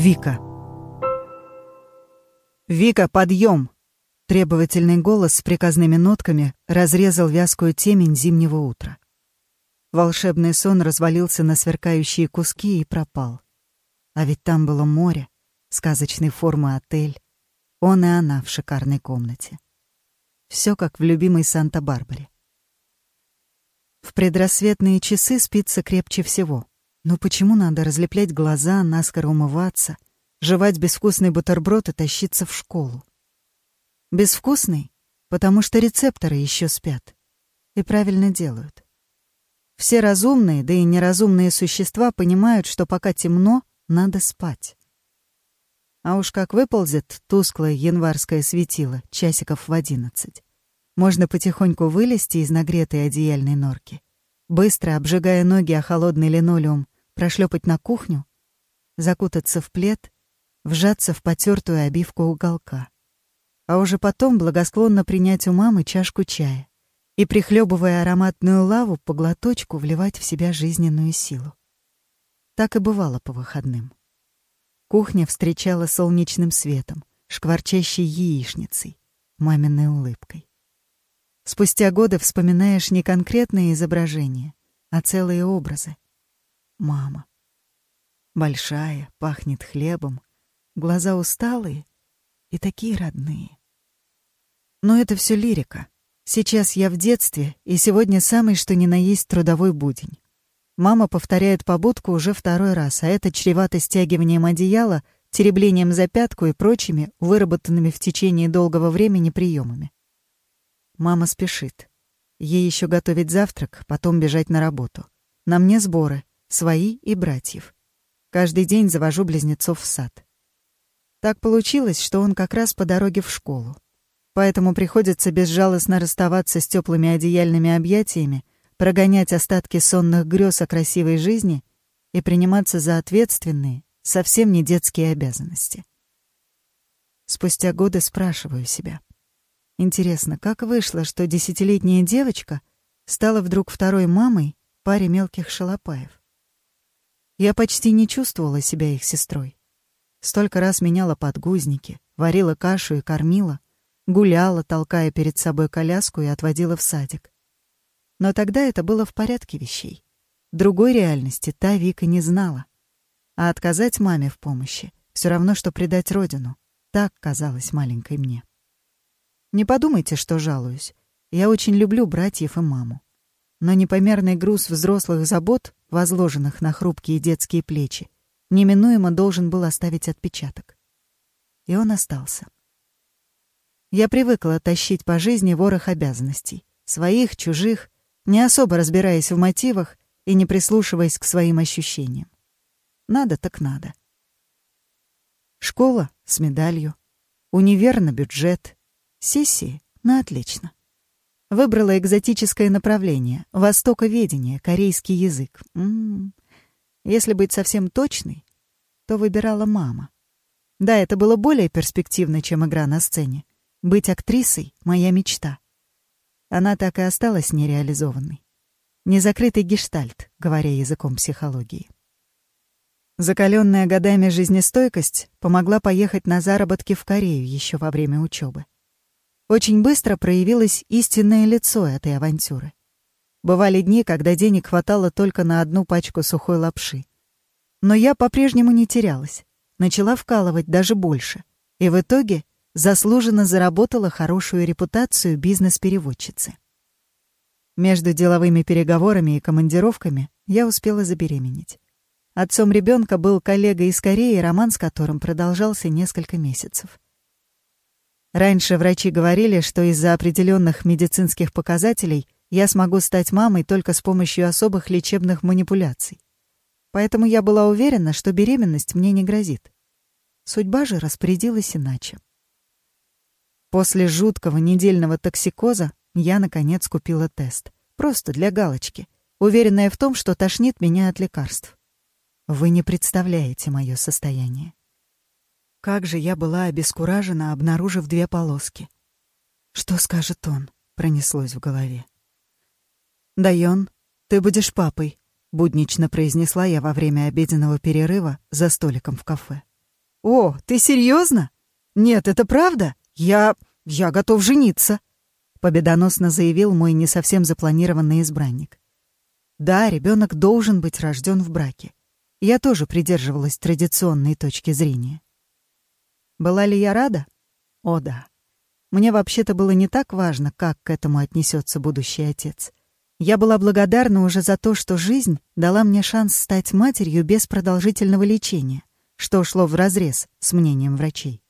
Вика. «Вика, подъем!» Требовательный голос с приказными нотками разрезал вязкую темень зимнего утра. Волшебный сон развалился на сверкающие куски и пропал. А ведь там было море, сказочной формы отель, он и она в шикарной комнате. Все как в любимой Санта-Барбаре. В предрассветные часы спится крепче всего. Но почему надо разлеплять глаза, наскоро умываться, жевать безвкусный бутерброд и тащиться в школу? Безвкусный, потому что рецепторы еще спят. И правильно делают. Все разумные, да и неразумные существа понимают, что пока темно, надо спать. А уж как выползет тусклое январское светило, часиков в одиннадцать. Можно потихоньку вылезти из нагретой одеяльной норки, быстро обжигая ноги о холодный линолеум, прошлепать на кухню, закутаться в плед, вжаться в потертую обивку уголка. А уже потом благосклонно принять у мамы чашку чая и, прихлебывая ароматную лаву, по глоточку вливать в себя жизненную силу. Так и бывало по выходным. Кухня встречала солнечным светом, шкварчащей яичницей, маминой улыбкой. Спустя годы вспоминаешь не конкретные изображения, а целые образы, мама. Большая, пахнет хлебом, глаза усталые и такие родные. Но это все лирика. Сейчас я в детстве, и сегодня самый что ни на есть трудовой будень. Мама повторяет побудку уже второй раз, а это чревато стягиванием одеяла, тереблением за пятку и прочими, выработанными в течение долгого времени приемами. Мама спешит. Ей еще готовить завтрак, потом бежать на работу. На мне сборы, свои и братьев. Каждый день завожу близнецов в сад. Так получилось, что он как раз по дороге в школу. Поэтому приходится безжалостно расставаться с теплыми одеяльными объятиями, прогонять остатки сонных грез о красивой жизни и приниматься за ответственные, совсем не детские обязанности. Спустя годы спрашиваю себя. Интересно, как вышло, что десятилетняя девочка стала вдруг второй мамой паре мелких шалопаев? Я почти не чувствовала себя их сестрой. Столько раз меняла подгузники, варила кашу и кормила, гуляла, толкая перед собой коляску и отводила в садик. Но тогда это было в порядке вещей. Другой реальности та Вика не знала. А отказать маме в помощи — все равно, что предать родину. Так казалось маленькой мне. Не подумайте, что жалуюсь. Я очень люблю братьев и маму. Но непомерный груз взрослых забот возложенных на хрупкие детские плечи, неминуемо должен был оставить отпечаток. И он остался. Я привыкла тащить по жизни ворох обязанностей, своих, чужих, не особо разбираясь в мотивах и не прислушиваясь к своим ощущениям. Надо так надо. Школа с медалью, универ на бюджет, сессии на отлично. Выбрала экзотическое направление — востоковедение, корейский язык. М -м -м. Если быть совсем точной, то выбирала мама. Да, это было более перспективно, чем игра на сцене. Быть актрисой — моя мечта. Она так и осталась нереализованной. Незакрытый гештальт, говоря языком психологии. Закаленная годами жизнестойкость помогла поехать на заработки в Корею еще во время учебы. Очень быстро проявилось истинное лицо этой авантюры. Бывали дни, когда денег хватало только на одну пачку сухой лапши. Но я по-прежнему не терялась, начала вкалывать даже больше, и в итоге заслуженно заработала хорошую репутацию бизнес-переводчицы. Между деловыми переговорами и командировками я успела забеременеть. Отцом ребенка был коллега из Кореи, роман с которым продолжался несколько месяцев. Раньше врачи говорили, что из-за определенных медицинских показателей я смогу стать мамой только с помощью особых лечебных манипуляций. Поэтому я была уверена, что беременность мне не грозит. Судьба же распорядилась иначе. После жуткого недельного токсикоза я, наконец, купила тест. Просто для галочки, уверенная в том, что тошнит меня от лекарств. Вы не представляете мое состояние. Как же я была обескуражена, обнаружив две полоски. «Что скажет он?» — пронеслось в голове. «Дайон, ты будешь папой», — буднично произнесла я во время обеденного перерыва за столиком в кафе. «О, ты серьезно? Нет, это правда? Я... я готов жениться», — победоносно заявил мой не совсем запланированный избранник. Да, ребенок должен быть рожден в браке. Я тоже придерживалась традиционной точки зрения. Была ли я рада? О, да. Мне вообще-то было не так важно, как к этому отнесется будущий отец. Я была благодарна уже за то, что жизнь дала мне шанс стать матерью без продолжительного лечения, что шло вразрез с мнением врачей.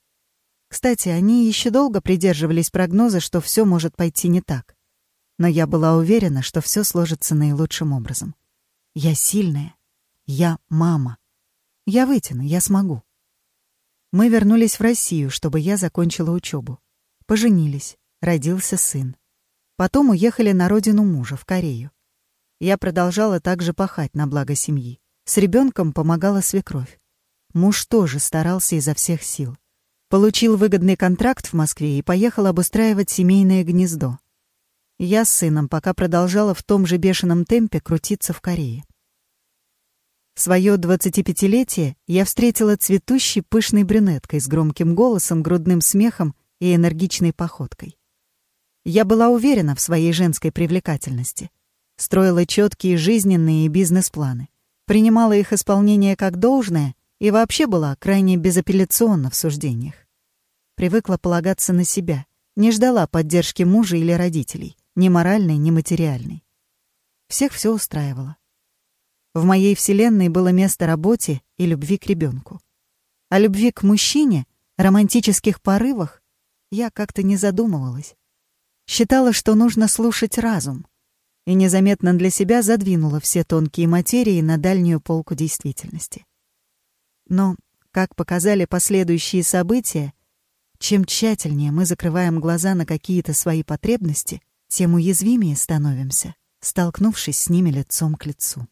Кстати, они еще долго придерживались прогноза, что все может пойти не так. Но я была уверена, что все сложится наилучшим образом. Я сильная. Я мама. Я вытяну, я смогу. Мы вернулись в Россию, чтобы я закончила учебу. Поженились, родился сын. Потом уехали на родину мужа, в Корею. Я продолжала также пахать на благо семьи. С ребенком помогала свекровь. Муж тоже старался изо всех сил. Получил выгодный контракт в Москве и поехал обустраивать семейное гнездо. Я с сыном пока продолжала в том же бешеном темпе крутиться в Корее. Своё 25-летие я встретила цветущей пышной брюнеткой с громким голосом, грудным смехом и энергичной походкой. Я была уверена в своей женской привлекательности. Строила четкие жизненные и бизнес-планы. Принимала их исполнение как должное и вообще была крайне безапелляционна в суждениях. Привыкла полагаться на себя, не ждала поддержки мужа или родителей, ни моральной, ни материальной. Всех все устраивало. В моей вселенной было место работе и любви к ребенку. О любви к мужчине, романтических порывах я как-то не задумывалась. Считала, что нужно слушать разум, и незаметно для себя задвинула все тонкие материи на дальнюю полку действительности. Но, как показали последующие события, чем тщательнее мы закрываем глаза на какие-то свои потребности, тем уязвимее становимся, столкнувшись с ними лицом к лицу.